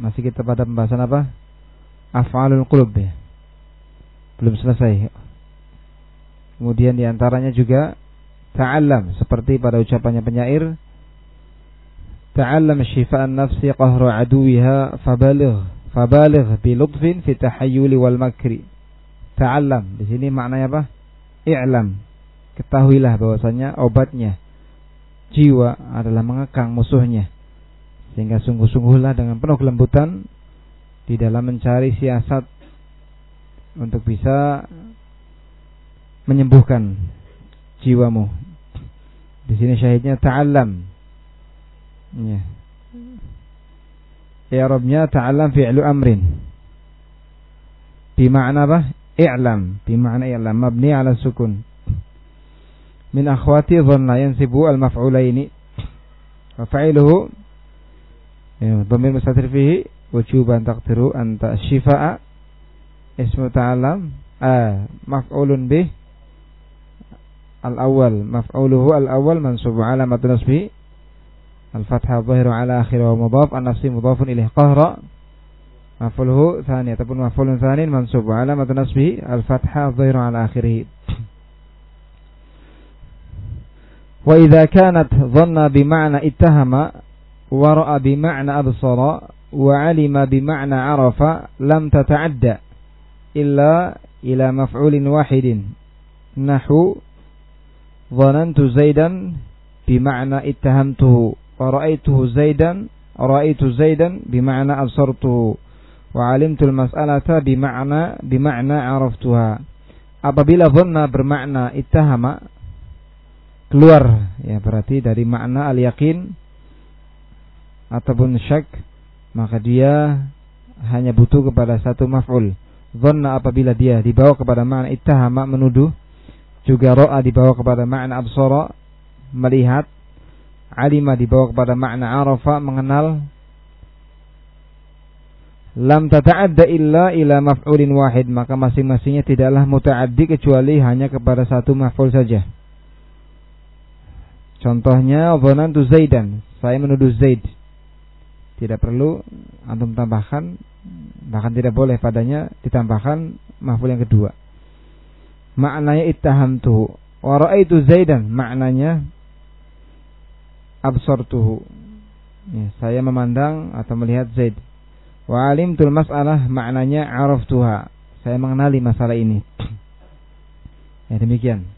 Masih kita pada pembahasan apa? Af'alul qulub ya. Belum selesai. Kemudian di antaranya juga ta'allam seperti pada ucapannya penyair ta'allam syifa'an nafsi qahru aduwiha fabaligh fabaligh bi lutfin fi tahayyuli wal makri ta'allam di sini maknanya apa i'lam ketahuilah bahwasanya obatnya jiwa adalah mengekang musuhnya sehingga sungguh-sungguhlah dengan penuh kelembutan di dalam mencari siasat untuk bisa menyembuhkan jiwamu. Di sini syahidnya ta'allam. Ya. I'rabnya ta'allam fi'lu amrin. Bima'na apa? I'lam. Bima'na i'lam. Mabni ala sukun. Min akhwati dhanna yansibu al-maf'ulaini. Wa fa'iluhu ya, dhamir mustatir fihi wujuban taqdiru anta syifa'a ismu ta'allam a maf'ulun bih al-awwal maf'uluhu al-awwal mansub alamat nasbi al-fathah zahiru ala akhir wa mudhaf an-nafsi mudhafun ilaih qahra maf'uluhu thani ataupun maf'ulun thani mansub alamat nasbi al-fathah zahiru ala akhirih wa idza kanat dhanna bima'na ittahama wara'a bima'na absara wa 'alima bima'na 'arafa lam tata'adda illa ila maf'ulin wahidin nahu dhanantu zaidan bima'na ittahamtuhu wa ra'aituhu zaidan ra'aitu zaidan bima'na absartuhu wa 'alimtu al-mas'alata bima'na bima'na 'araftuha apabila dhanna bermakna ittahama keluar. Ya berarti dari makna al-yakin ataupun syak maka dia hanya butuh kepada satu maf'ul. Dhanna apabila dia dibawa kepada makna ittahama menuduh juga ro'a dibawa kepada makna absara melihat alima dibawa kepada makna arafa mengenal lam tata'adda illa ila maf'ulin wahid maka masing-masingnya tidaklah muta'addi kecuali hanya kepada satu maf'ul saja. Contohnya dhanantu zaidan. Saya menuduh zaid tidak perlu antum tambahkan bahkan tidak boleh padanya ditambahkan maf'ul yang kedua maknanya ittahamtuhu. Wa raaitu Zaidan maknanya absortuhu. Ya, saya memandang atau melihat Zaid. Wa alimtul mas'alah maknanya araftuha. Saya mengenali masalah ini. ya demikian.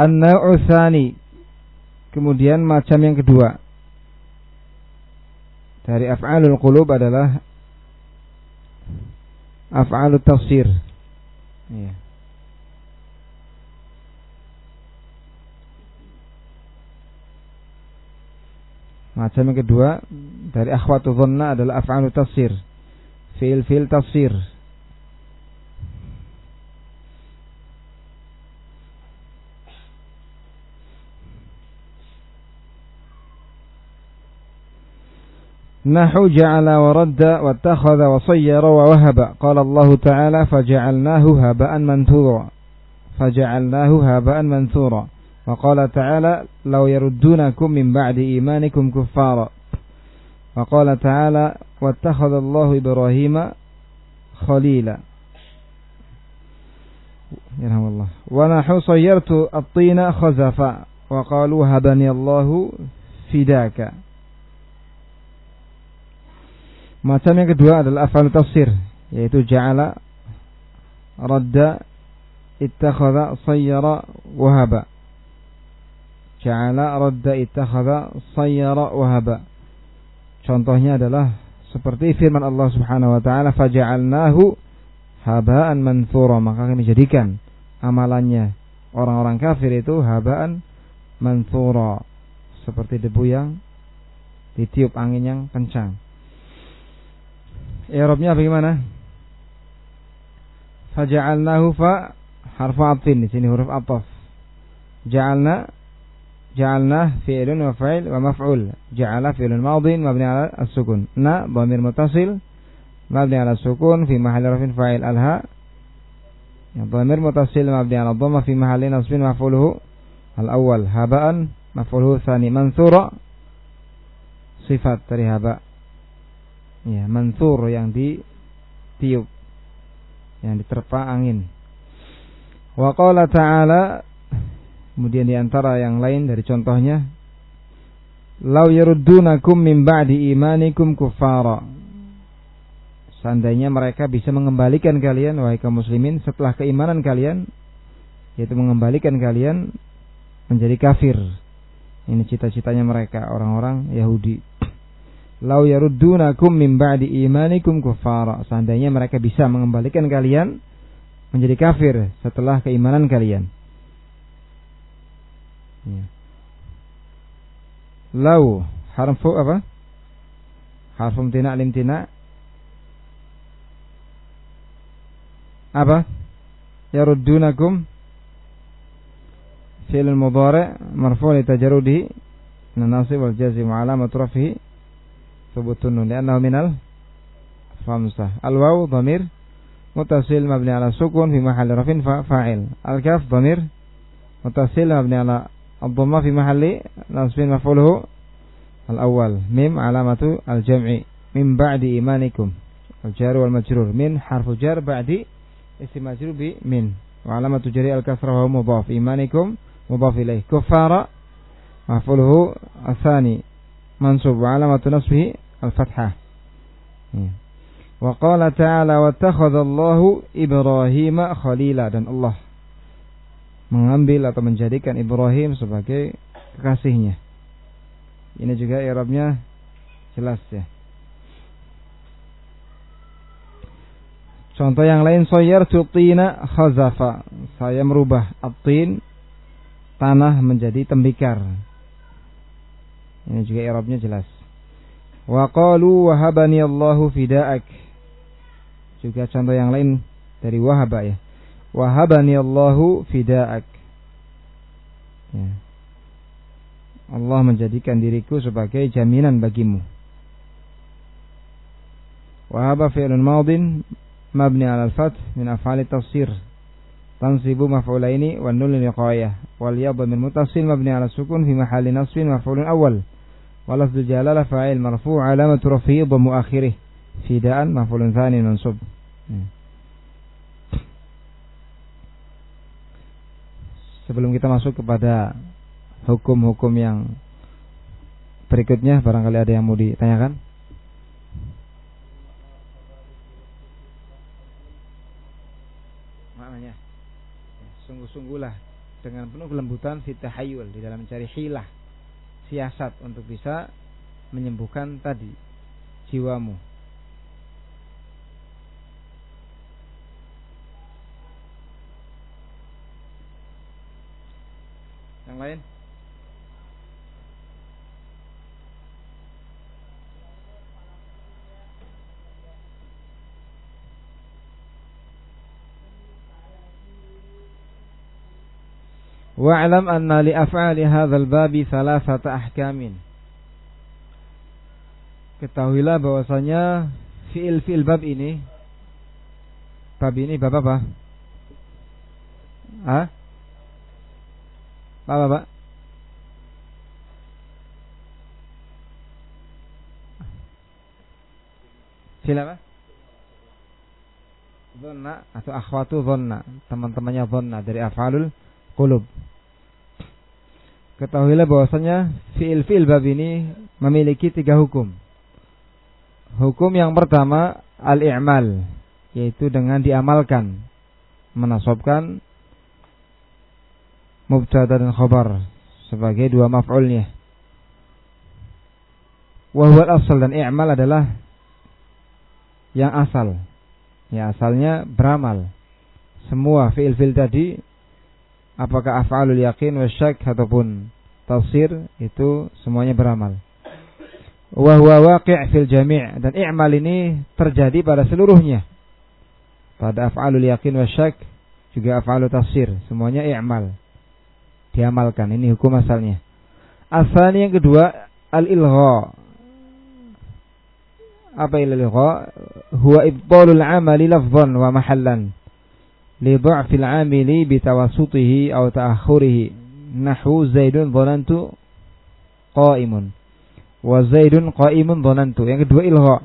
An-naw'u Kemudian macam yang kedua dari af'alul qulub adalah af'alut tafsir. Ya. Macam yang kedua dari akhwatu dhanna adalah af'alu tafsir. Fi'il-fi'il tafsir. نحو جعل ورد واتخذ وصير ووهب. قال الله تعالى فجعلناه هباء منثورا. فجعلناه هباء منثورا. وقال تعالى لو يردونكم من بعد إيمانكم كفارا. وقال تعالى واتخذ الله إبراهيم خليلا. يرحم الله. ونحو صيرت الطين خزفا. وقالوا هبني الله فداك. Macam yang kedua adalah afal tafsir yaitu ja'ala radda ittakhadha sayyara wahaba Ja'ala radda ittakhadha sayyara wahaba. Contohnya adalah seperti firman Allah Subhanahu wa taala faja'alnahu haba'an manthura maka kami jadikan amalannya orang-orang kafir itu haba'an manthura seperti debu yang ditiup angin yang kencang. I'rabnya bagaimana? Faja'alnahu fa harfa atin di sini huruf ataf. Ja'alna ja'alna fi'lun wa fa'il wa maf'ul. Ja'ala fi'lun madin mabni 'ala as-sukun. Na dhamir muttasil mabni 'ala as-sukun fi mahalli rafin fa'il alha. Yang dhamir muttasil mabni 'ala dhamma fi mahalli nasbin maf'uluhu al-awwal haba'an maf'uluhu tsani mansura sifat dari haba' Ya, mansur yang ditiup. Yang diterpa angin. Wa qala ta'ala kemudian di antara yang lain dari contohnya Lau yaruddunakum min ba'di imanikum kuffara. Seandainya mereka bisa mengembalikan kalian wahai kaum muslimin setelah keimanan kalian yaitu mengembalikan kalian menjadi kafir. Ini cita-citanya mereka orang-orang Yahudi. Lau yaruddunakum min ba'di imanikum kufara. Seandainya mereka bisa mengembalikan kalian menjadi kafir setelah keimanan kalian. Ya. Lau harfu apa? Harfum tina lim tina. Apa? Yaruddunakum fi'il mudhari' marfu' li tajarrudi. nasib wal jazm 'alamat rafihi النون لأنه من الخمسة الواو ضمير متصل مبني على السكون في محل رفع فاعل الكاف ضمير متصل مبني على الضمة في محل نصب مفعوله الأول ميم علامة الجمع من بعد إيمانكم الجار والمجرور من حرف جار بعد اسم مجرور بمن وعلامة جري الكسرة وهو مضاف إيمانكم مضاف إليه كفار مفعوله الثاني منصوب وعلامة نصبه Al-Fathah. Iya. Wa qala ta'ala wa takhadallahu Ibrahim khalila dan Allah mengambil atau menjadikan Ibrahim sebagai kekasihnya. Ini juga Arabnya jelas ya. Contoh yang lain soyar tutina khazafa. Saya merubah atin tanah menjadi tembikar. Ini juga Arabnya jelas. Wa qalu wahabani Allahu fida'ak. Juga contoh yang lain dari wahaba ya. Wahabani Allahu fida'ak. Ya. Allah menjadikan diriku sebagai jaminan bagimu. Wahaba fi'lun madin mabni 'ala al-fath min af'ali tafsir tansibu maf'ulaini wan nun liqayah wal ya dhamir mutasil mabni ala sukun fi mahalli nasbin maf'ulun awal lafdhu jalala fa'il marfu' alamatu rafi'i dhammu akhirih fidaan maf'ulun tsani mansub Sebelum kita masuk kepada hukum-hukum yang berikutnya barangkali ada yang mau ditanyakan? Sungguh-sungguhlah dengan penuh kelembutan fitahayul di dalam mencari hilah siasat untuk bisa menyembuhkan tadi jiwamu. Yang lain? Wa'lam anna li af'ali hadzal babi thalathata ahkamin. Ketahuilah bahwasanya fiil-fiil bab ini bab ini bab apa? Hah? Bab apa? Fiil apa? Dhanna atau akhwatu dhanna, teman-temannya dhanna dari af'alul qulub. Ketahuilah bahwasanya fiil-fiil bab ini memiliki tiga hukum. Hukum yang pertama al-i'mal, yaitu dengan diamalkan, menasobkan mubtada dan khabar sebagai dua maf'ulnya. Wahwal asal dan i'mal adalah yang asal. Ya asalnya beramal. Semua fiil-fiil tadi apakah af'alul yakin wa syak ataupun tafsir itu semuanya beramal. Wa huwa waqi' fil jami' dan i'mal ini terjadi pada seluruhnya. Pada af'alul yakin wa syak juga afalul tafsir, semuanya i'mal. Diamalkan ini hukum asalnya. Asalnya yang kedua al-ilgha. Apa il ilgha? Huwa ibtalul amali lafdhan wa mahallan li dha'fil amili bi tawassutihi atau ta'akhurihi nahu zaidun dhonantu qaimun wa zaidun qaimun dhonantu yang kedua ilho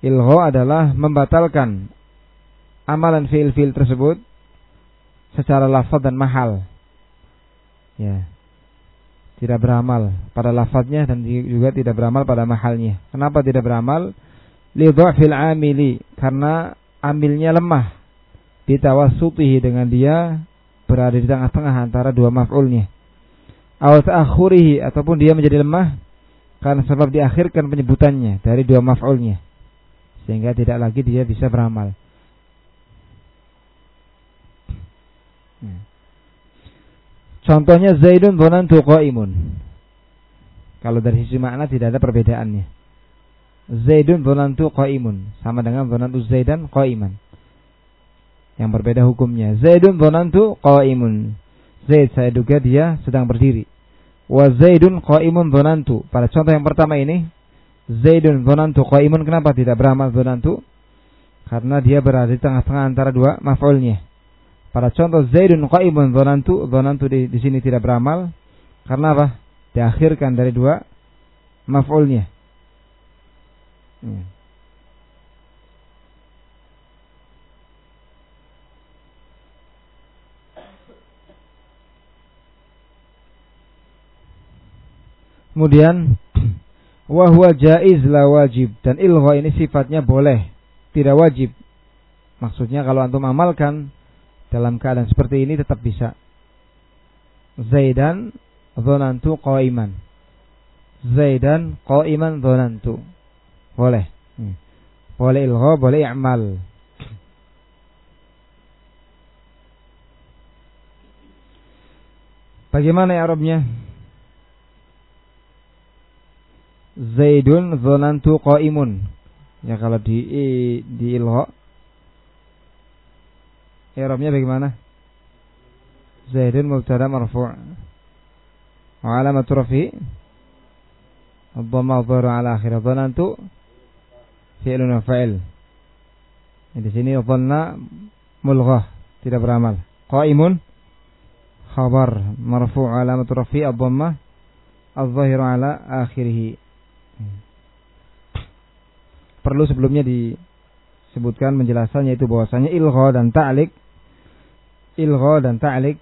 ilho adalah membatalkan amalan fiil-fiil tersebut secara lafaz dan mahal ya tidak beramal pada lafaznya dan juga tidak beramal pada mahalnya. Kenapa tidak beramal? Lidhafil amili karena amilnya lemah. Ditawasutihi dengan dia berada di tengah-tengah antara dua maf'ulnya. Aw ta'akhurihi ataupun dia menjadi lemah karena sebab diakhirkan penyebutannya dari dua maf'ulnya. Sehingga tidak lagi dia bisa beramal. Hmm. Contohnya Zaidun dhanantu qa'imun. Kalau dari sisi makna tidak ada perbedaannya. Zaidun dhanantu qa'imun sama dengan dhanantu Zaidan qa'iman. Yang berbeda hukumnya. Zaidun dhanantu qa'imun. Zaid saya duga dia sedang berdiri. Wa Zaidun qa'imun dhanantu. Pada contoh yang pertama ini Zaidun dhanantu qa'imun kenapa tidak beramal dhanantu? Karena dia berada di tengah-tengah antara dua maf'ulnya. Pada contoh Zaidun qa'imun dhanantu, dhanantu di, di sini tidak beramal karena apa? Diakhirkan dari dua maf'ulnya. Hmm. Kemudian wahwa jaiz la wajib dan ilgha ini sifatnya boleh, tidak wajib. Maksudnya kalau antum amalkan dalam keadaan seperti ini tetap bisa. Zaidan zonantu qaiman. Zaidan qaiman zonantu. Boleh. Hmm. Boleh ilgha, boleh i'mal. Bagaimana ya Arabnya? Zaidun zonantu qaimun. Ya kalau di di ilgha I'rabnya bagaimana? Zaidun mubtada marfu' wa alamatu rafi Ad-dhamma dhahira ala akhir dhanantu fi'lun fa'il. Di sini dhanna mulghah, tidak beramal. Qaimun khabar marfu' alamatu rafi ad-dhamma adh-dhahira ala akhirih. Perlu sebelumnya disebutkan menjelaskannya itu bahwasanya ilgha dan ta'lik ilgha dan ta'lik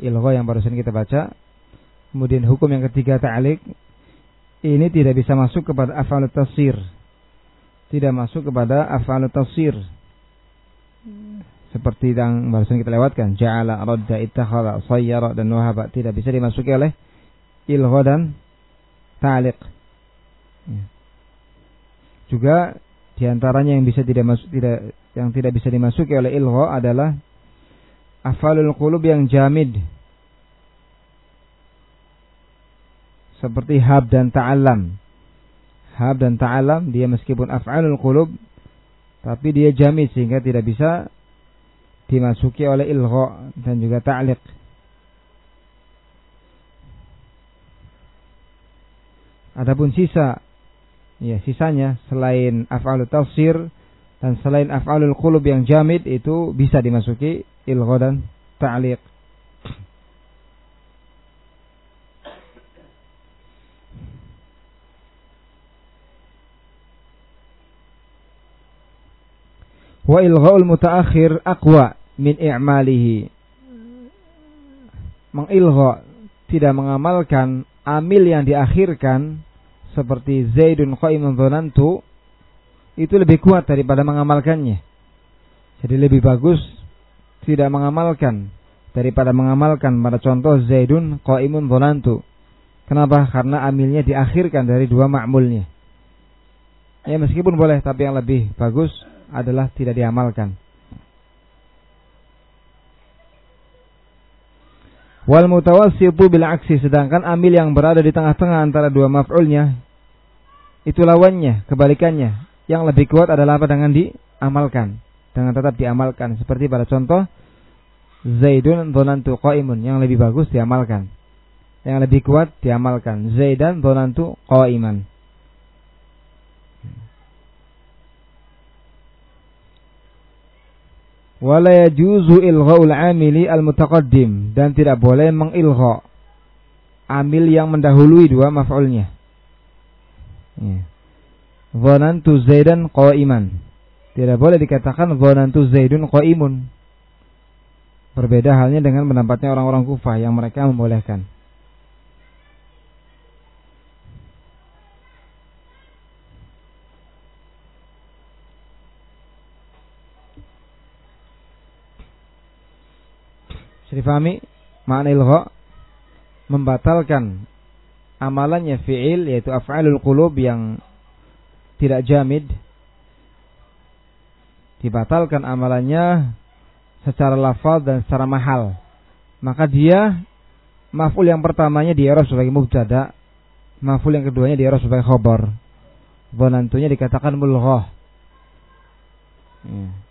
ilgha yang barusan kita baca. Kemudian hukum yang ketiga ta'lik ini tidak bisa masuk kepada af'alut tasir. Tidak masuk kepada af'alut tasir. Seperti yang barusan kita lewatkan. Ja'ala radda ittakhadha sayyara dan wahaba. Tidak bisa dimasuki oleh ilgha dan ta'liq. Ya. juga di antaranya yang bisa tidak masuk tidak yang tidak bisa dimasuki oleh ilgha adalah afalul qulub yang jamid. Seperti hab dan ta'alam hab dan ta'alam dia meskipun af'alul qulub tapi dia jamid sehingga tidak bisa dimasuki oleh ilgha dan juga ta'liq. Adapun sisa ya sisanya selain af'alul tafsir dan selain af'alul qulub yang jamid itu bisa dimasuki ilgha dan ta'liq. Wa ilghaul mutaakhir aqwa min i'malihi. Mengilgha tidak mengamalkan amil yang diakhirkan seperti Zaidun qaimun dhanantu itu lebih kuat daripada mengamalkannya. Jadi lebih bagus tidak mengamalkan daripada mengamalkan pada contoh Zaidun qaimun dhanantu. Kenapa? Karena amilnya diakhirkan dari dua ma'mulnya. Ya meskipun boleh tapi yang lebih bagus adalah tidak diamalkan. Wal mutawassitu bil aksi sedangkan amil yang berada di tengah-tengah antara dua maf'ulnya itu lawannya, kebalikannya. Yang lebih kuat adalah apa dengan diamalkan? Dengan tetap diamalkan. Seperti pada contoh Zaidun dhonantu qaimun. Yang lebih bagus diamalkan. Yang lebih kuat diamalkan. Zaidan dhonantu qaiman. Wala yajuzu ilgha'ul amili al-mutaqaddim. Dan tidak boleh mengilgha amil yang mendahului dua maf'ulnya. ya. Zonantu Zaidan qa'iman. Tidak boleh dikatakan zonantu Zaidun qa'imun. Berbeda halnya dengan pendapatnya orang-orang Kufah yang mereka membolehkan. Syarifami makna ilgha membatalkan amalannya fi'il yaitu af'alul qulub yang tidak jamid dibatalkan amalannya secara lafal dan secara mahal. Maka dia maf'ul yang pertamanya di era sebagai mubtada maf'ul yang keduanya di era sebagai khobar Bonantunya dikatakan mulghah. Ya.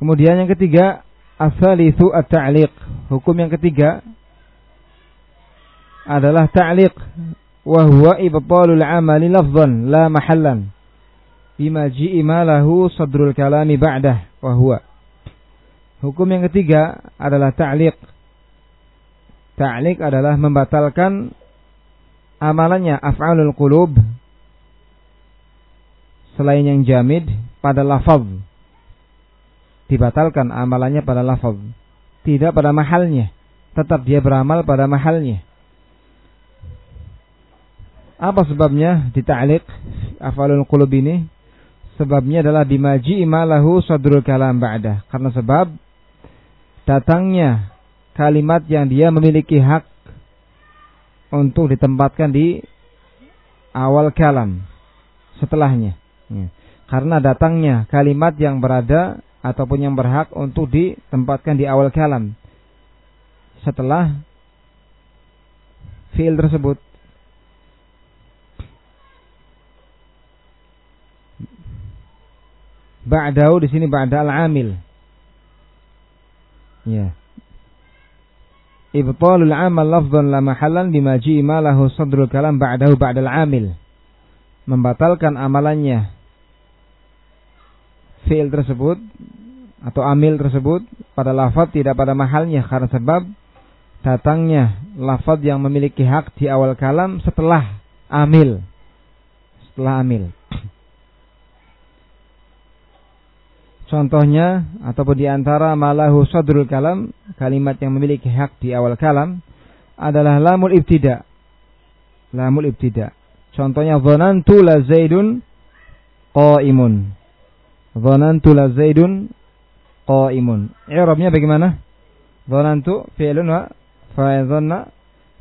Kemudian yang ketiga, asalisu at-ta'liq. Hukum yang ketiga adalah ta'liq wa huwa amali lafzan la mahallan bima ji'ima lahu sadrul kalami ba'dah wa Hukum yang ketiga adalah ta'liq. Ta'liq adalah membatalkan amalannya af'alul qulub selain yang jamid pada lafaz dibatalkan amalannya pada lafaz, tidak pada mahalnya, tetap dia beramal pada mahalnya. Apa sebabnya dita'liq afalul qulub ini? Sebabnya adalah bimaji imalahu sadrul kalam ba'dah. Karena sebab datangnya kalimat yang dia memiliki hak untuk ditempatkan di awal kalam setelahnya. Ya. Karena datangnya kalimat yang berada ataupun yang berhak untuk ditempatkan di awal kalam setelah fiil tersebut. Ba'dahu di sini ba'da al-amil. Ya. Ibtalul amal lafdhan la mahallan bima ji'ma lahu sadrul kalam ba'dahu ba'da al-amil. Membatalkan amalannya fi'il tersebut atau amil tersebut pada lafaz tidak pada mahalnya karena sebab datangnya lafaz yang memiliki hak di awal kalam setelah amil. Setelah amil. Contohnya ataupun di antara malahu sadrul kalam kalimat yang memiliki hak di awal kalam adalah lamul ibtida. Lamul ibtida. Contohnya dhanantu la zaidun qaimun Dhanantu la zaidun qaimun. I'rabnya bagaimana? Dhanantu fi'lun wa fa'idhanna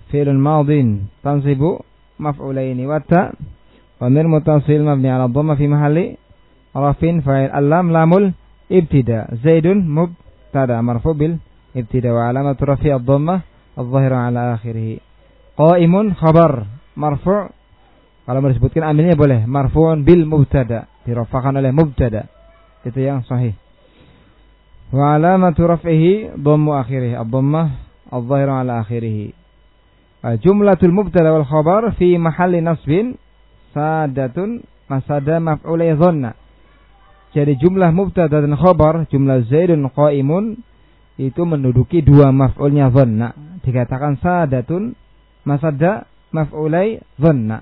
fi'lun madin. Tansibu maf'ulaini wa ta' Wamir mutasil mabni ala dhamma fi mahali. rafin fa'il alam lamul ibtida. Zaidun mubtada marfu bil ibtida wa alamatu rafi' ad-dhamma adh-dhahira ala akhirih. Qaimun khabar marfu' kalau mau disebutkan amilnya boleh marfu'un bil mubtada dirafahkan oleh mubtada itu yang sahih. Wa alamatu raf'ihi dhammu akhirih. Ad-dhammah adh-dhahiru ala akhirih. Jumlatul mubtada wal khabar fi mahalli nasbin sadatun masada maf'ulai dhanna. Jadi jumlah mubtada dan khabar, jumlah Zaidun qaimun itu menduduki dua maf'ulnya dhanna. Dikatakan sadatun masada maf'ulai dhanna.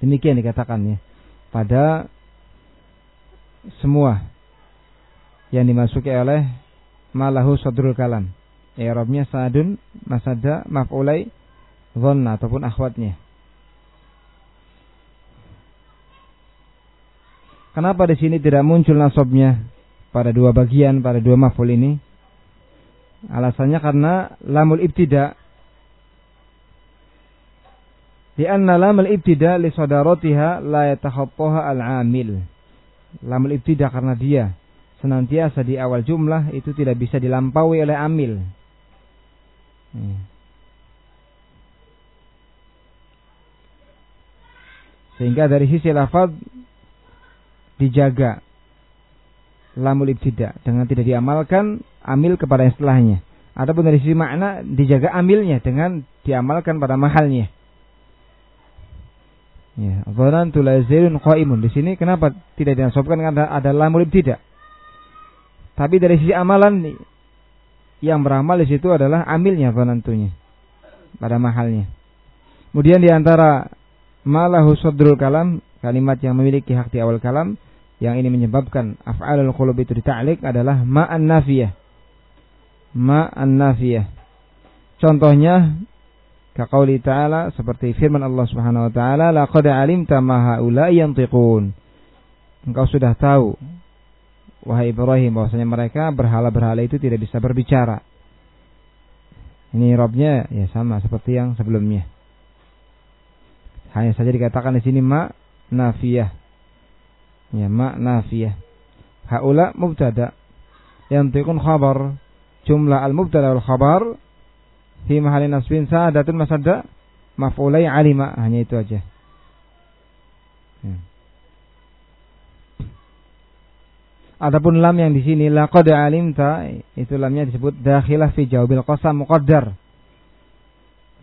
Demikian dikatakannya pada semua yang dimasuki oleh malahu sadrul kalam. I'rabnya sadun, masada, maf'ulai, dhanna ataupun akhwatnya. Kenapa di sini tidak muncul nasabnya pada dua bagian, pada dua maf'ul ini? Alasannya karena lamul ibtida di anna lamul ibtida li sadaratiha la yatakhattaha al-amil lamul ibtida karena dia senantiasa di awal jumlah itu tidak bisa dilampaui oleh amil. Hmm. Sehingga dari sisi lafaz dijaga lamul ibtida dengan tidak diamalkan amil kepada yang setelahnya. Adapun dari sisi makna dijaga amilnya dengan diamalkan pada mahalnya. Ya, dhanantu la zaidun qaimun. Di sini kenapa tidak dinasobkan karena ada lamul tidak? Tapi dari sisi amalan yang beramal di situ adalah amilnya penentunya pada mahalnya. Kemudian di antara malahu sadrul kalam, kalimat yang memiliki hak di awal kalam yang ini menyebabkan af'alul qulub itu dita'lik adalah ma'an nafiyah. Ma'an nafiyah. Contohnya kaqauli ta'ala seperti firman Allah Subhanahu wa taala laqad alimta ma haula yantiqun. Engkau sudah tahu wahai Ibrahim bahwasanya mereka berhala-berhala itu tidak bisa berbicara. Ini robnya ya sama seperti yang sebelumnya. Hanya saja dikatakan di sini ma nafiyah. Ya ma nafiyah. Haula mubtada. Yang tikun khabar. Jumlah al-mubtada wal khabar fi mahalin nasbin sa'adatun masadda maf'ulai alima hanya itu aja. Ya. Adapun lam yang di sini laqad alimta itu lamnya disebut dakhilah fi jawabil qasam muqaddar.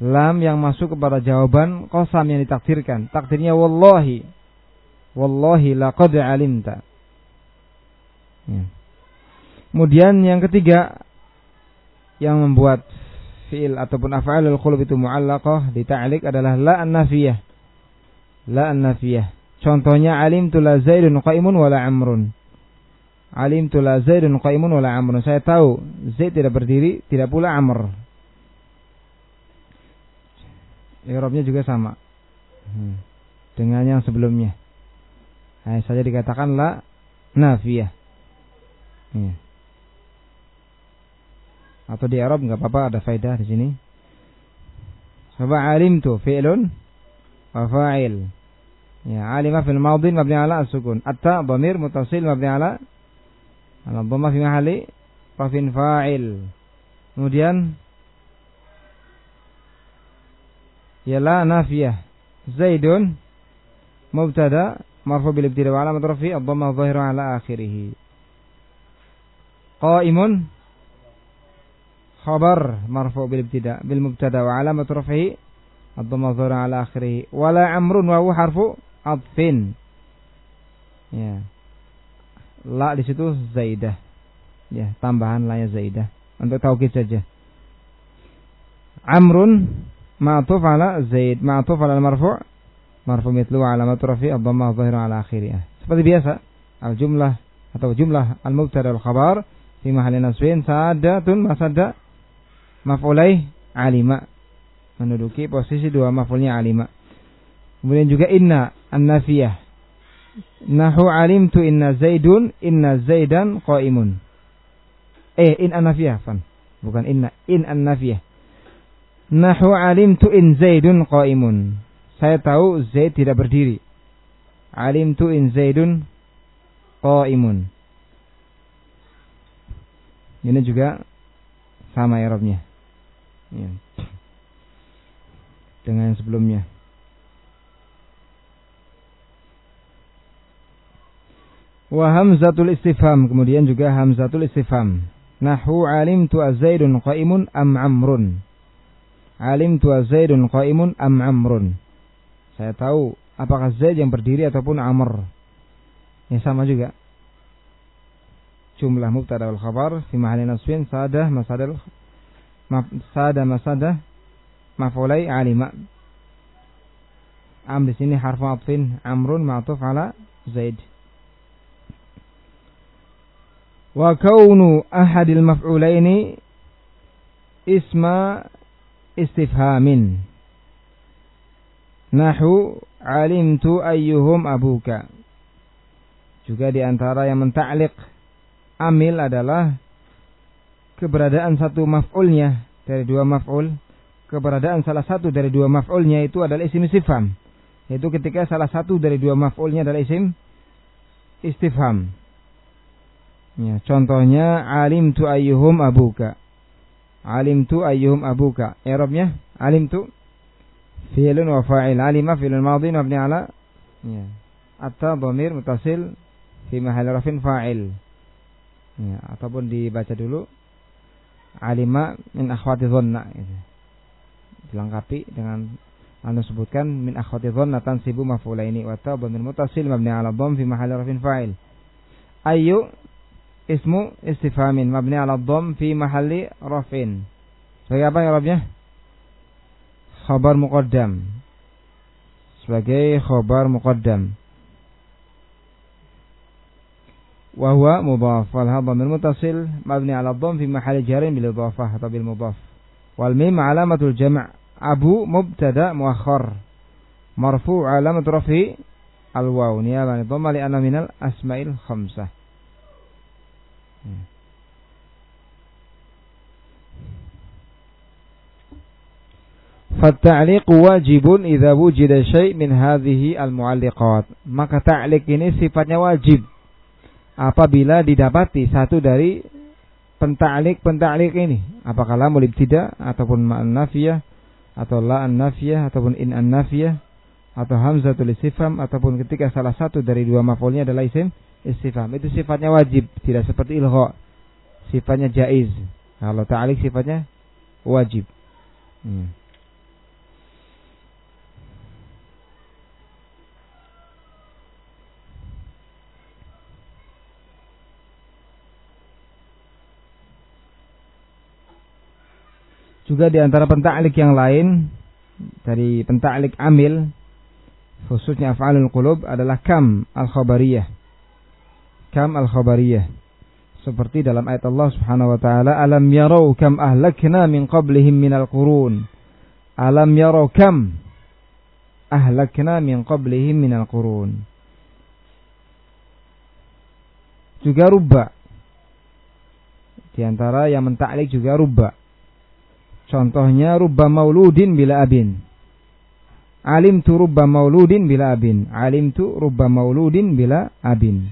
Lam yang masuk kepada jawaban qasam yang ditakdirkan. Takdirnya wallahi. Wallahi laqad alimta. Ya. Kemudian yang ketiga yang membuat fiil ataupun af'alul qulub itu mu'allaqah dita'liq adalah la an-nafiyah. La an-nafiyah. Contohnya alim tu la zaidun qaimun wala amrun. Alim tu la Zaidun qaimun wala Amrun. Saya tahu Zaid tidak berdiri, tidak pula Amr. Irobnya juga sama. Hmm. Dengan yang sebelumnya. Hanya saja dikatakan la nafiyah. Ya. Atau di Arab nggak apa-apa ada faedah di sini. Coba alim tu fi'lun wa fa'il. Ya, alima fil madin mabni ala as-sukun. Atta dhamir mutasil mabni ala Al-dhamma fi mahali rafin fa'il. Kemudian ialah nafiyah. Zaidun mubtada marfu bil ibtida wa alamat rafi ad-dhamma dhahiru ala akhirih. Qa'imun khabar marfu bil ibtida bil mubtada wa alamat rafi ad-dhamma dhahiru ala akhirih. Wala amrun wa huwa harfu adfin. Ya la di situ zaidah. Ya, tambahan la ya zaidah. Untuk taukid saja. Amrun ma'tuf ala zaid, ma'tuf ala marfu' marfu mitlu alamat rafi ad-dhammah dhahiru ala akhirih. Seperti biasa, al-jumlah atau jumlah al-mubtada al-khabar fi mahalli nasbin sadatun masada maf'ulai alima menduduki posisi dua maf'ulnya alima. Kemudian juga inna an-nafiyah Nahu alimtu inna Zaidun inna Zaidan qaimun. Eh in an-nafiyah fan. Bukan inna in an-nafiyah. Nahu alimtu in Zaidun qaimun. Saya tahu Zaid tidak berdiri. Alimtu in Zaidun qaimun. Ini juga sama Arabnya. Ya. Dengan yang sebelumnya. Wa hamzatul istifham kemudian juga hamzatul istifham. Nahu alimtu azaidun qaimun am amrun. Alimtu azaidun qaimun am amrun. Saya tahu apakah Zaid yang berdiri ataupun Amr. Ya sama juga. Jumlah mubtada wal khabar fi mahalli nasbin sadah masadal sada masadah maf'ulai alima. Am di sini harfu atfin amrun ma'tuf ala Zaid. wa kaunu ahadil maf'ulaini isma istifhamin nahu alimtu ayyuhum abuka juga di antara yang mentaklik amil adalah keberadaan satu maf'ulnya dari dua maf'ul keberadaan salah satu dari dua maf'ulnya itu adalah isim istifham yaitu ketika salah satu dari dua maf'ulnya adalah isim istifham Ya, contohnya alim tu ayyuhum abuka. Alim tu ayyuhum abuka. I'rabnya alim tu fi'lun wa fa'il. Alima fi'lun madhi mabni ala ya. Atta dhamir mutasil fi mahal rafin fa'il. Ya, ataupun dibaca dulu alima min akhwati dhanna gitu. Dilengkapi dengan anu sebutkan min akhwati dhanna tansibu maf'ulaini wa ta dhamir mutasil mabni ala dhamm fi mahal rafin fa'il. Ayu ismu istifamin mabni ala dhom fi mahalli rafin. Sebagai apa ya Rabnya? Khabar muqaddam. Sebagai khabar muqaddam. وهو مضاف والها ضمير متصل مبني على الضم في محل جر بالإضافة atau بالمضاف والميم علامة الجمع أبو مبتدا مؤخر مرفوع علامة رفعه الواو نيابة عن الضمة لأنه من الأسماء الخمسة. فالتعليق واجب إذا وجد شيء من هذه المعلقات. maka ta'liq ini sifatnya wajib apabila didapati satu dari penta'liq-penta'liq ini. Apakah lamul ibtida ataupun ma'an nafiyah atau la an nafiyah ataupun in an nafiyah atau hamzatul istifham ataupun ketika salah satu dari dua maf'ulnya adalah isim istifham. Itu sifatnya wajib tidak seperti ilgha. Sifatnya jaiz. Kalau ta'liq sifatnya wajib. Hmm. Juga di antara pentaklik yang lain dari pentaklik amil khususnya af'alul qulub adalah kam al-khabariyah. Kam al-khabariyah. Seperti dalam ayat Allah Subhanahu wa taala, "Alam yarau kam ahlakna min qablihim minal qurun." Alam yarau kam ahlakna min qablihim minal qurun. Juga rubba. Di antara yang mentaklik juga rubba. Contohnya rubba mauludin bila abin. Alim tu rubba mauludin bila abin. Alim tu rubba mauludin bila abin.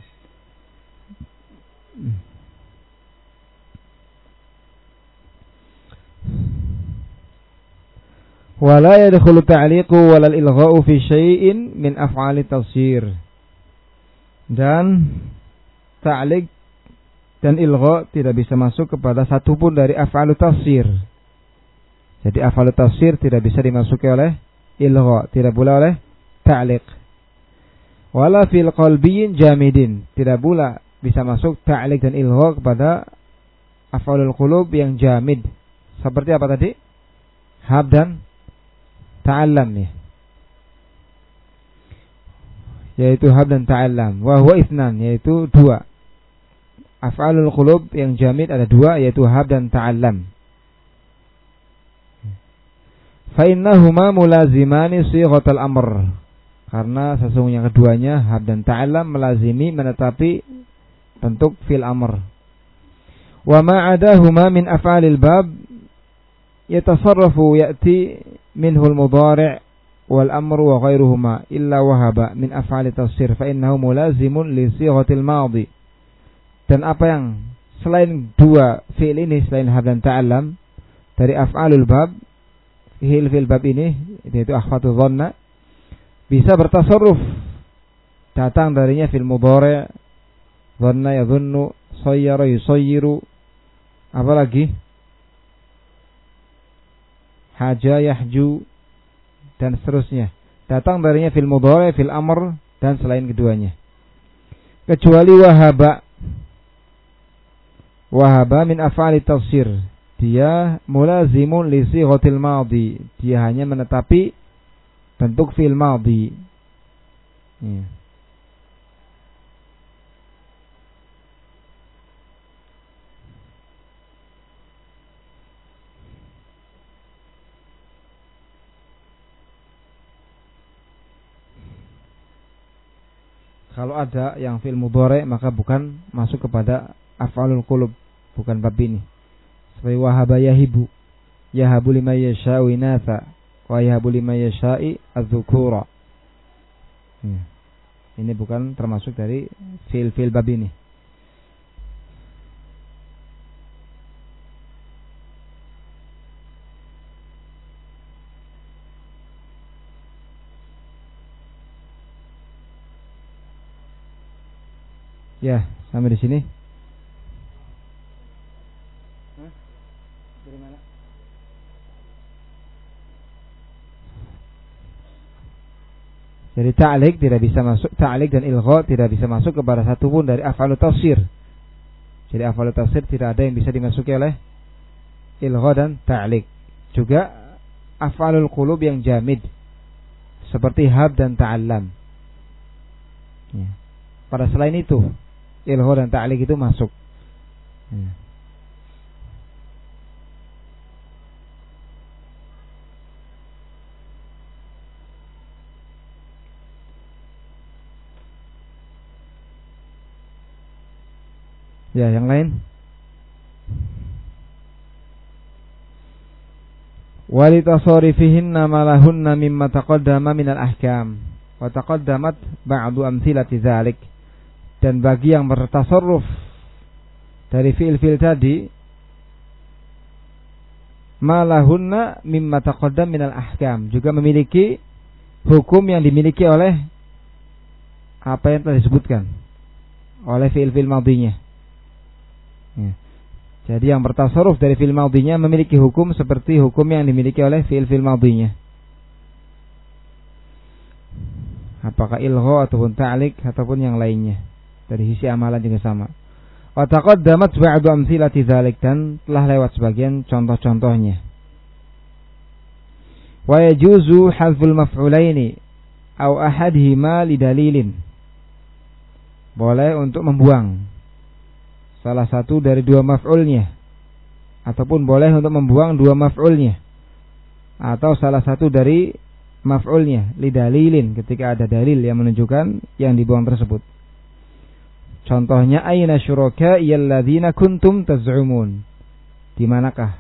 Wala yadkhulu ta'liqu wala ilgha'u fi syai'in min af'ali tafsir. Dan ta'liq dan ilgha tidak bisa masuk kepada satu pun dari af'alu tafsir jadi afal tafsir tidak bisa dimasuki oleh ilgha, tidak pula oleh ta'liq. Wala fil qalbiyin jamidin, tidak pula bisa masuk ta'liq dan ilgha kepada afalul qulub yang jamid. Seperti apa tadi? Hab dan ta'allam ya. Yaitu hab dan ta'allam. Wa isnan, yaitu dua. Af'alul qulub yang jamid ada dua, yaitu hab dan ta'allam. Fa'innahuma mulazimani sighatal amr. Karena sesungguhnya keduanya hab dan ta'alam melazimi menetapi bentuk fil amr. Wa ma'adahuma min af'alil bab yatasarrafu ya'ti minhu al-mudhari' wal amru wa ghairuhuma illa wahaba min af'ali tafsir fa innahu mulazimun li sighatil madhi. Dan apa yang selain dua fi'il ini selain hab dan ta'alam dari af'alul bab hil fil bab ini yaitu akhwatu dhanna bisa bertasarruf. Datang darinya fil mudhari dhanna yadhunnu sayyara yusayyiru. Apalagi haja yahju dan seterusnya. Datang darinya fil mudhari fil amr dan selain keduanya. Kecuali wahaba. Wahaba min af'ali tafsir dia mulazimun li sighatil madhi. Dia hanya menetapi bentuk fil madhi. Ya. Kalau ada yang fil mudhari maka bukan masuk kepada af'alul qulub, bukan bab ini seperti wahaba yahibu yahabu lima yasha'u inatha wa yahabu lima yasha'i adzukura ya. ini bukan termasuk dari fil-fil bab ini Ya, sampai di sini. Jadi ta'lik tidak bisa masuk, ta'lik dan ilgha tidak bisa masuk kepada satu pun dari af'alu tafsir. Jadi afal tafsir tidak ada yang bisa dimasuki oleh ilgha dan ta'liq. Juga afalul qulub yang jamid seperti hab dan ta'allam. Ya. Pada selain itu, ilgha dan ta'liq itu masuk. Ya. Ya, yang lain? Walitasarifihinna malahunna mimma taqaddama minal ahkam. Wa taqaddamat ba'du amthilati dzalik dan bagi yang bertasarruf dari fiil-fiil tadi malahunna mimma taqaddam minal ahkam. Juga memiliki hukum yang dimiliki oleh apa yang telah disebutkan oleh fiil-fiil madinya Ya. Jadi yang bertasarruf dari fi'il madhinya memiliki hukum seperti hukum yang dimiliki oleh fi'il-fi'il madhinya. Apakah ilgha ataupun ta'lik ataupun yang lainnya. Dari sisi amalan juga sama. Wa taqaddamat ba'du amthilati dzalik dan telah lewat sebagian contoh-contohnya. Wa yajuzu hadful maf'ulaini au ahadihima lidalilin. Boleh untuk membuang salah satu dari dua maf'ulnya ataupun boleh untuk membuang dua maf'ulnya atau salah satu dari maf'ulnya lidalilin ketika ada dalil yang menunjukkan yang dibuang tersebut. Contohnya aina syuraka yalladzina kuntum taz'umun. Di manakah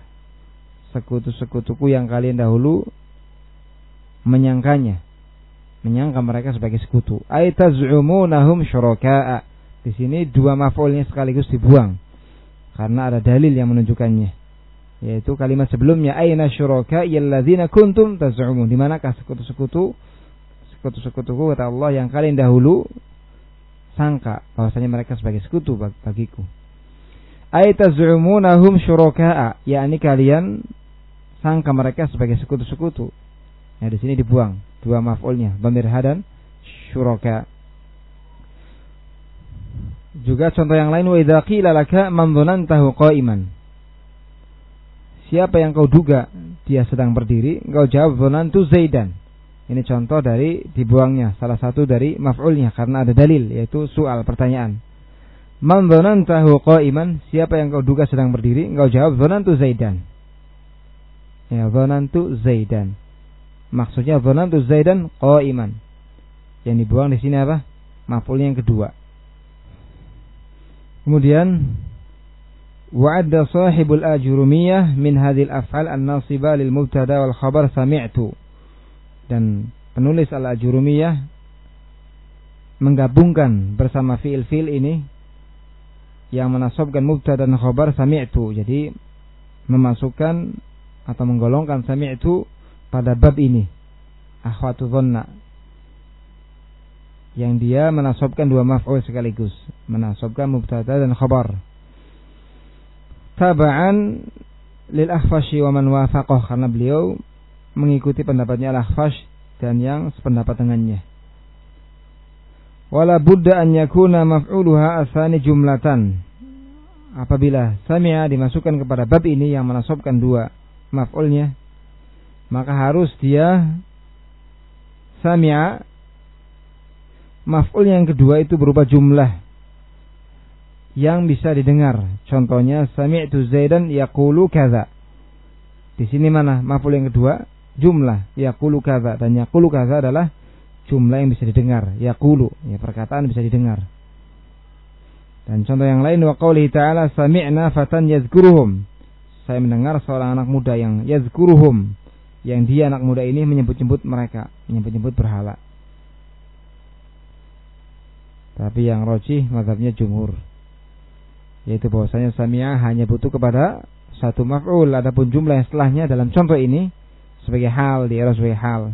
sekutu-sekutuku yang kalian dahulu menyangkanya? Menyangka mereka sebagai sekutu. Ay taz'umunahum syuraka'a di sini dua maf'ulnya sekaligus dibuang karena ada dalil yang menunjukkannya. Yaitu kalimat sebelumnya aina syuraka yalladzina kuntum taz'umun. Di manakah sekutu-sekutu sekutu-sekutuku kata Allah yang kalian dahulu sangka bahwasanya mereka sebagai sekutu bagiku. Ay taz'umunahum syuraka'a, yakni kalian sangka mereka sebagai sekutu-sekutu. Ya di sini dibuang dua maf'ulnya, dhamir hadan syuraka. Juga contoh yang lain wa idza qila laka man dhanantahu. Siapa yang kau duga dia sedang berdiri, engkau jawab dhanantu Zaidan. Ini contoh dari dibuangnya salah satu dari maf'ulnya karena ada dalil yaitu soal pertanyaan. Man dhanantahu qa'iman, siapa yang kau duga sedang berdiri, engkau jawab dhanantu Zaidan. Ya, dhanantu Zaidan. Maksudnya dhanantu Zaidan qa'iman. Yang dibuang di sini apa? Maf'ulnya yang kedua. Kemudian wa'adda sahibul ajurumiyah min hadhil af'al an-nasiba lil mubtada wal khabar sami'tu. Dan penulis al-ajurumiyah menggabungkan bersama fiil-fiil ini yang menasabkan mubtada dan khabar sami'tu. Jadi memasukkan atau menggolongkan sami'tu pada bab ini. Akhwatu dhanna yang dia menasobkan dua maf'ul sekaligus, menasobkan mubtada dan khabar. Taba'an lil akhfashi wa man wafaqah karena beliau mengikuti pendapatnya al-akhfash dan yang sependapat dengannya. Wala budda an yakuna maf'uluha asani jumlatan. Apabila sami'a dimasukkan kepada bab ini yang menasobkan dua maf'ulnya, maka harus dia sami'a Maf'ul yang kedua itu berupa jumlah yang bisa didengar. Contohnya sami'tu Zaidan yaqulu kadza. Di sini mana maf'ul yang kedua? Jumlah yaqulu kadza dan yaqulu kadza adalah jumlah yang bisa didengar. Yaqulu, ya perkataan bisa didengar. Dan contoh yang lain wa qaulihi ta'ala sami'na fatan yazkuruhum. Saya mendengar seorang anak muda yang yazkuruhum yang dia anak muda ini menyebut-nyebut mereka, menyebut-nyebut berhala. Tapi yang rojih mazhabnya jumhur. Yaitu bahwasanya sami'ah hanya butuh kepada satu maf'ul. Adapun jumlah yang setelahnya dalam contoh ini sebagai hal, di era sebagai hal.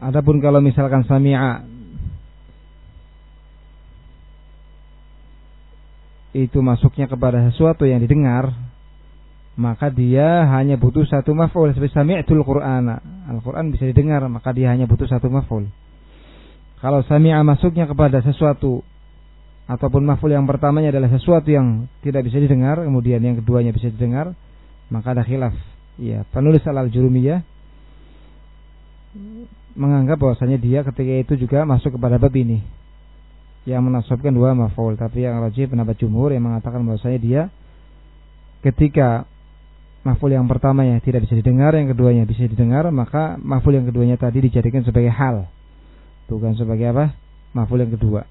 Adapun kalau misalkan sami'a itu masuknya kepada sesuatu yang didengar, maka dia hanya butuh satu maf'ul seperti sami'tul Qur'ana. Al-Qur'an bisa didengar, maka dia hanya butuh satu maf'ul. Kalau sami'a masuknya kepada sesuatu ataupun maf'ul yang pertamanya adalah sesuatu yang tidak bisa didengar, kemudian yang keduanya bisa didengar, maka ada khilaf. Ya, penulis Al-Jurumiyah menganggap bahwasanya dia ketika itu juga masuk kepada bab ini yang menasabkan dua maf'ul tapi yang rajih pendapat jumhur yang mengatakan bahwasanya dia ketika maf'ul yang pertamanya tidak bisa didengar yang keduanya bisa didengar maka maf'ul yang keduanya tadi dijadikan sebagai hal. Bukan sebagai apa? Maf'ul yang kedua.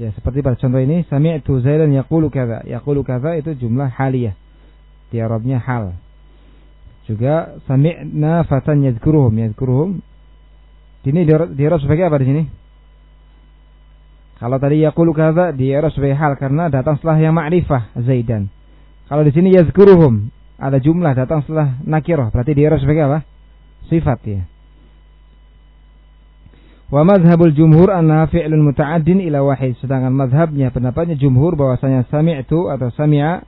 Ya seperti pada contoh ini sami'tu zaidan yaqulu kadza. Yaqulu kadza itu jumlah haliyah. Di Arabnya hal. Juga sami'na fatan yadhkuruhum. Yadhkuruhum. Ini di sebagai apa di sini? Kalau tadi yaqulu kadza di Arab sebagai hal karena datang setelah yang ma'rifah Zaidan. Kalau di sini yazkuruhum ada jumlah datang setelah nakirah berarti di Arab sebagai apa? Sifat ya. Wa madhabul jumhur anna fi'lun muta'addin ila wahid. Sedangkan madhabnya pendapatnya jumhur bahwasanya sami'tu atau sami'a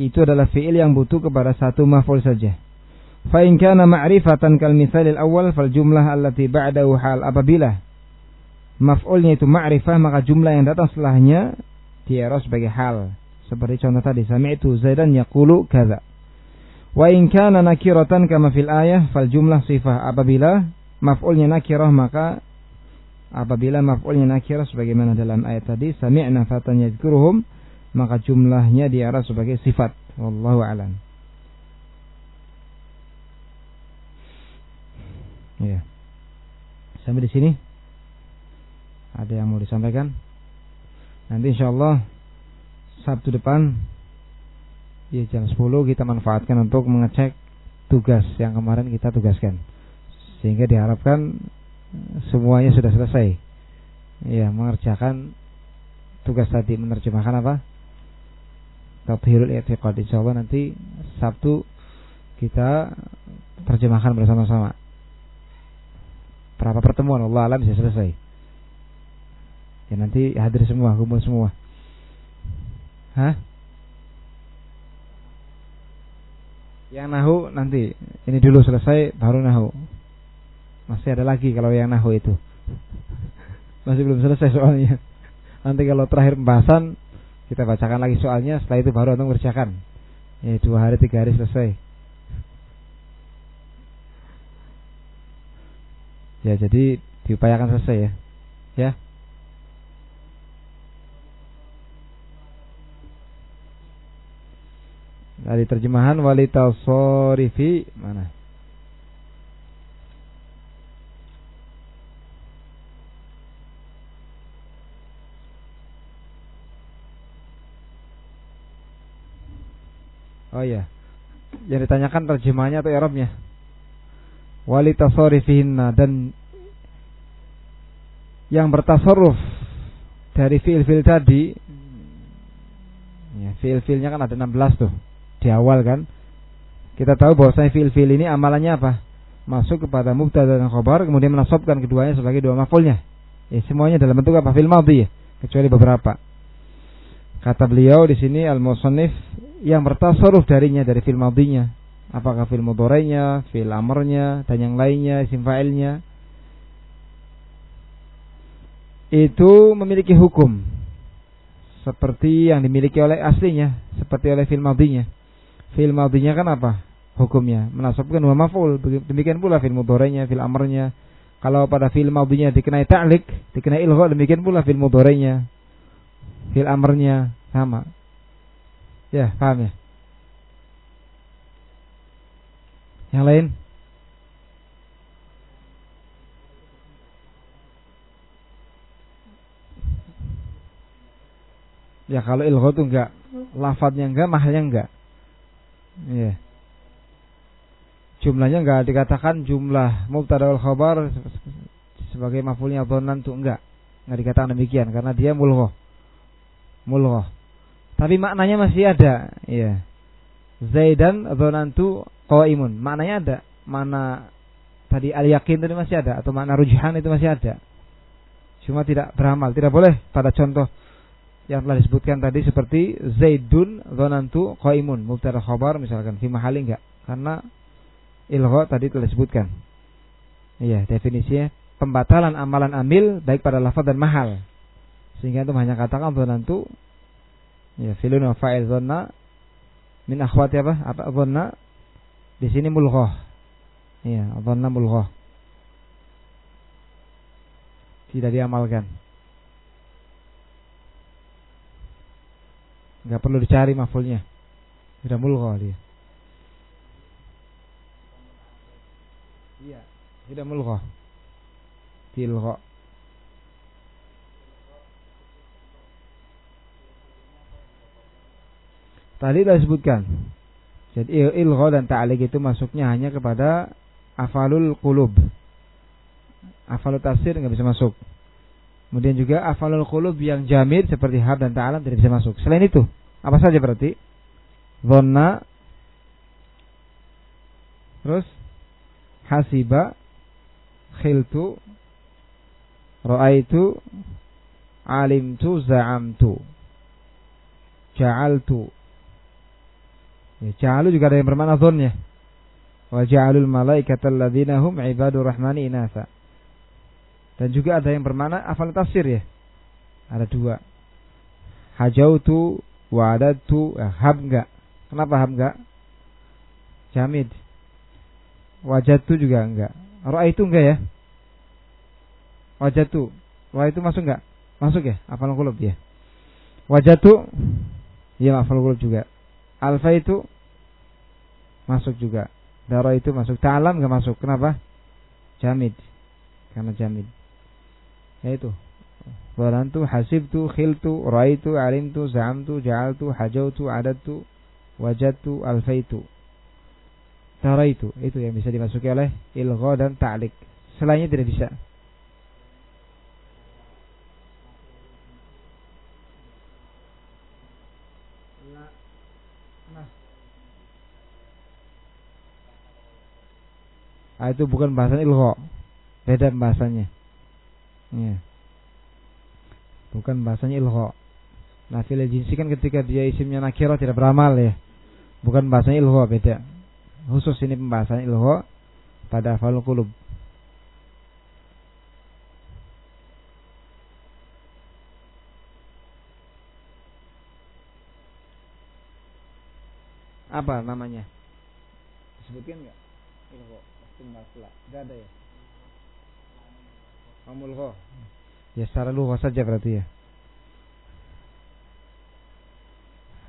itu adalah fi'il yang butuh kepada satu maf'ul saja. Fa in kana ma'rifatan kal misalil awal fal jumlah allati ba'dahu hal apabila maf'ulnya itu ma'rifah maka jumlah yang datang setelahnya diero sebagai hal. Seperti contoh tadi sami'tu Zaidan yaqulu kadza. Wa in kana nakiratan kama fil ayah fal jumlah sifah apabila maf'ulnya nakirah maka apabila maf'ulnya nakirah sebagaimana dalam ayat tadi sami'na fatan yadhkuruhum maka jumlahnya diarah sebagai sifat. Wallahu a'lam. Ya. Sampai di sini. Ada yang mau disampaikan? Nanti insya Allah Sabtu depan ya jam 10 kita manfaatkan untuk mengecek tugas yang kemarin kita tugaskan. Sehingga diharapkan semuanya sudah selesai. Ya, mengerjakan tugas tadi menerjemahkan apa? Tathirul I'tiqad. Insyaallah nanti Sabtu kita terjemahkan bersama-sama berapa pertemuan Allah alam bisa selesai ya nanti hadir semua kumpul semua. Hah? Yang nahu nanti. Ini dulu selesai baru nahu. Masih ada lagi kalau yang nahu itu. Masih belum selesai soalnya. Nanti kalau terakhir pembahasan kita bacakan lagi soalnya. Setelah itu baru untuk kerjakan. Ya dua hari tiga hari selesai. Ya, jadi diupayakan selesai ya. Ya. Dari terjemahan walita sorifi mana? Oh iya. Yang ditanyakan terjemahannya atau Arabnya? walitasorifihinna dan yang bertasarruf dari fiil-fiil tadi ya fiil-fiilnya kan ada 16 tuh di awal kan. Kita tahu bahwa saya fiil-fiil ini amalannya apa? Masuk kepada mubtada dan khabar kemudian menasabkan keduanya sebagai dua maf'ulnya. Ya semuanya dalam bentuk apa? Fiil madhi ya kecuali beberapa. Kata beliau di sini al-musannif yang bertasarruf darinya dari fiil madhinya. Apakah fil mudorenya, fil amarnya, dan yang lainnya, isim fa'ilnya. Itu memiliki hukum. Seperti yang dimiliki oleh aslinya, seperti oleh fil madinya. Fil madinya kan apa? Hukumnya menasabkan wa maf'ul. Demikian pula fil mudorenya, fil amarnya. Kalau pada fil madinya dikenai ta'lik, dikenai ilgha, demikian pula fil mudorenya, fil amarnya sama. Ya, paham ya? Yang lain? Ya kalau ilgho itu enggak, lafadznya enggak, mahalnya enggak. Iya. Jumlahnya enggak dikatakan jumlah mubtada wal khabar sebagai maf'ulnya dhannan tuh enggak. Enggak dikatakan demikian karena dia mulgho. Mulgho. Tapi maknanya masih ada, iya. Zaidan dhanantu qaimun. Maknanya ada. Mana tadi al yakin tadi masih ada atau makna rujuhan itu masih ada. Cuma tidak beramal, tidak boleh pada contoh yang telah disebutkan tadi seperti Zaidun dzanantu qaimun mubtada khabar misalkan fi mahali enggak karena ilgha tadi telah disebutkan. Iya, definisinya pembatalan amalan amil baik pada lafaz dan mahal. Sehingga itu hanya katakan dzanantu ya filun wa fa'il dhanna min akhwati apa? Apa dhanna? Di sini mulghah. Iya, dhanna mulghah. Tidak diamalkan. Nggak perlu dicari mafulnya sudah mulgha dia iya sudah mulgha tilgha Tadi sudah disebutkan. Jadi ilgha dan ta'liq itu masuknya hanya kepada afalul qulub. Afalul tafsir nggak bisa masuk. Kemudian juga afalul qulub yang jamir seperti hab dan ta'alam tidak bisa masuk. Selain itu, apa saja berarti? Dhanna. Terus? Hasiba. Khiltu. Ra'aitu. Alimtu. Za'amtu. Ja'altu. Ya, ja'alu juga ada yang bermakna dhon ya. Wa ja'alul malaikata alladzina hum ibadur rahmani inasa. Dan juga ada yang bermakna afal tafsir ya. Ada dua. Hajautu Wadatu eh, enggak. Kenapa enggak? Jamid. Wajatu juga enggak. Roa itu enggak ya? Wajatu. Roa itu masuk enggak? Masuk ya? Afal kulub ya. Wajatu. Iya afal kulub juga. Alfa itu masuk juga. Daro itu masuk. Ta'alam enggak masuk. Kenapa? Jamid. Karena jamid. Ya itu. Walantu, hasibtu, khiltu, raitu, alimtu, za'amtu, ja'altu, hajautu, adatu, wajatu, alfaitu. Taraitu. Itu yang bisa dimasuki oleh ilgha dan ta'lik. Selainnya tidak bisa. Nah, itu bukan bahasan ilgha. Beda bahasanya. Ya bukan bahasanya ilho. Nah, fil jinsi kan ketika dia isimnya nakiro tidak beramal ya. Bukan bahasanya ilho beda. Khusus ini pembahasan ilho pada falul kulub. Apa namanya? Disebutkan enggak? Ilho. Tidak ada ya? Amulho. Ya secara lughah saja berarti ya.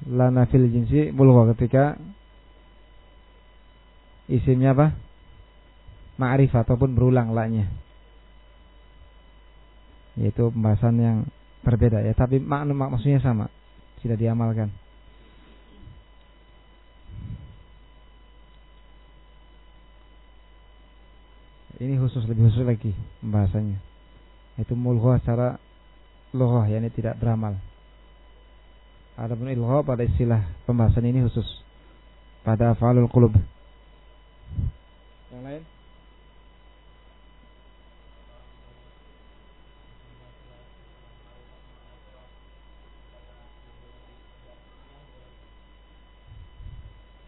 Lana fil jinsi mulghah ketika isimnya apa? Ma'rifah ataupun berulang laknya. Yaitu pembahasan yang berbeda ya, tapi makna maksudnya sama. Tidak diamalkan. Ini khusus lebih khusus lagi pembahasannya itu mulghah secara loghah yakni tidak beramal. Adapun ilgha pada istilah pembahasan ini khusus pada afalul qulub. Yang lain?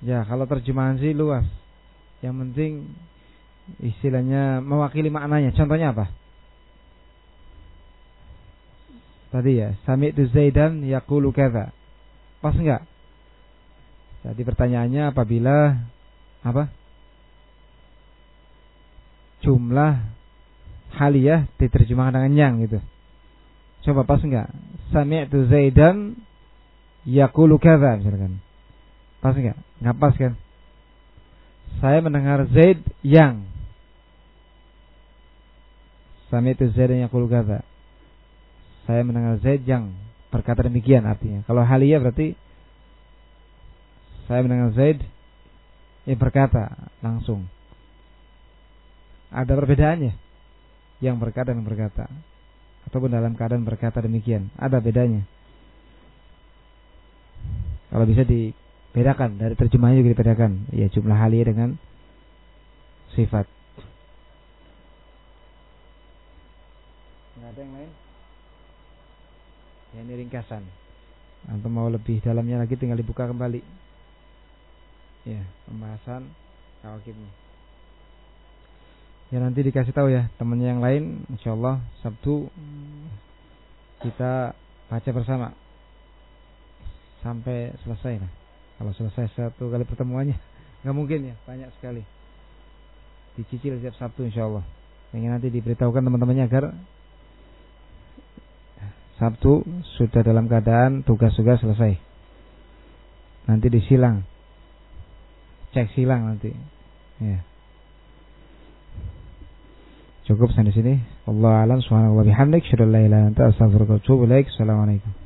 Ya, kalau terjemahan sih luas. Yang penting istilahnya mewakili maknanya. Contohnya apa? Tadi ya, sami'tu Zaidan yaqulu kadza. Pas enggak? Jadi pertanyaannya apabila apa? Jumlah haliyah diterjemahkan dengan yang gitu. Coba pas enggak? Sami'tu Zaidan yaqulu kadza misalkan. Pas enggak? Enggak pas kan? Saya mendengar Zaid yang Sami'tu Zaidan yaqulu kadza saya mendengar Zaid yang berkata demikian artinya. Kalau Haliyah berarti saya mendengar Zaid yang berkata langsung. Ada perbedaannya yang berkata dan berkata ataupun dalam keadaan berkata demikian. Ada bedanya. Kalau bisa dibedakan dari terjemahnya juga dibedakan. Ya jumlah haliyah dengan sifat. Nggak ada yang lain? Ya ini ringkasan. atau mau lebih dalamnya lagi tinggal dibuka kembali. Ya pembahasan kawakibnya ya nanti dikasih tahu ya temannya yang lain insyaallah Sabtu kita baca bersama. Sampai selesai lah. Kalau selesai satu kali pertemuannya nggak mungkin ya banyak sekali. Dicicil setiap Sabtu insyaallah. Ingin nanti diberitahukan teman-temannya agar Sabtu sudah dalam keadaan tugas-tugas selesai. Nanti disilang. Cek silang nanti. Ya. Cukup sampai sini. Allah alam subhanahu wa bihamdik. Syurah la ilaha anta astaghfiruka wa atubu. Assalamualaikum.